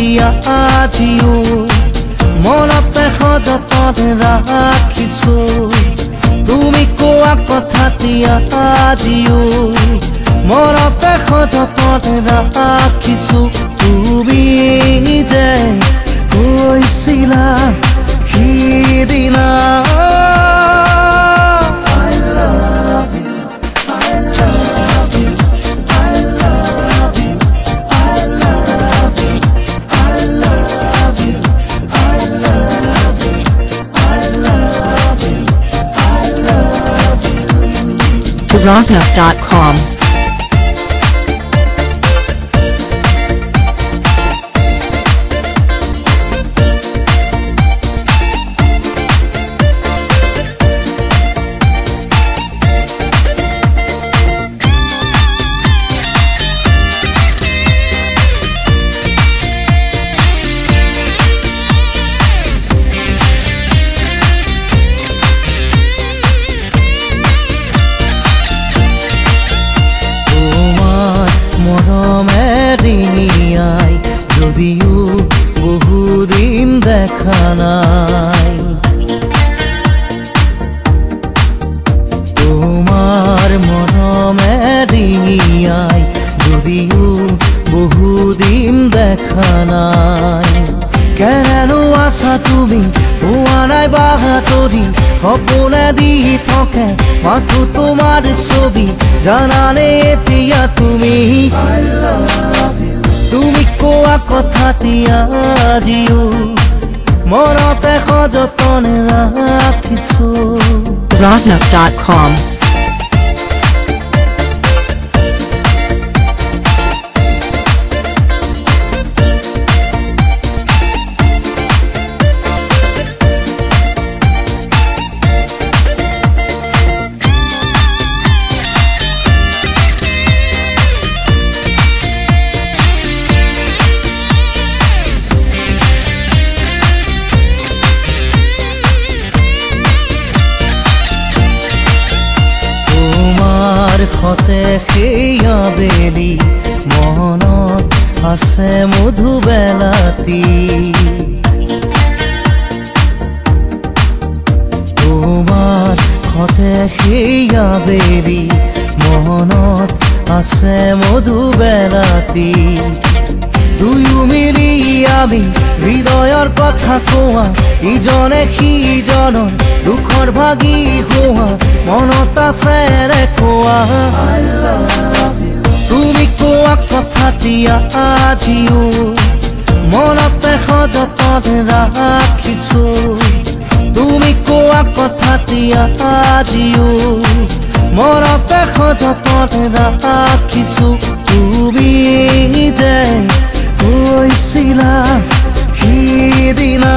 দিয়া আজিও মনতে সযতনে ৰাখিছো। তুমি কোৱা কথা দিয়া আজিও মনতে সযতনে ৰাখিছো। তুমি যে কৈছিলা সিদিনা Rocknuff.com. নাই তোমার মরমে রিনিয়াই যদিও বহুদিন দেখা নাই। কেন আছা তুমি পোৱা নাই বাহাতৰি সপোনে দি থাকে মাথো তোমাৰ ছবি। জানানে এতিয়া তুমি। তুমি কোৱা কথা আজিও মনতে সেই আবেলি মনত আছে মধুবেলাতি তোমাৰ সতে সেই আবেলি মনত আছে মধুবেলাতি দুয়ো মিলি আমি হৃদয়ৰ কথা কোৱা ইজনে সিজনৰ দুখৰ ভাগি হোৱা মনত আছে ৰে কোৱা তুমি কোৱা কথা দিয়া আজিও। মনতে সযতনে ৰাখিছো। তুমি কোৱা কথা দিয়া আজিও। মনতে সযতনে ৰাখিছো। তুমি যে কৈছিলা সিদিনা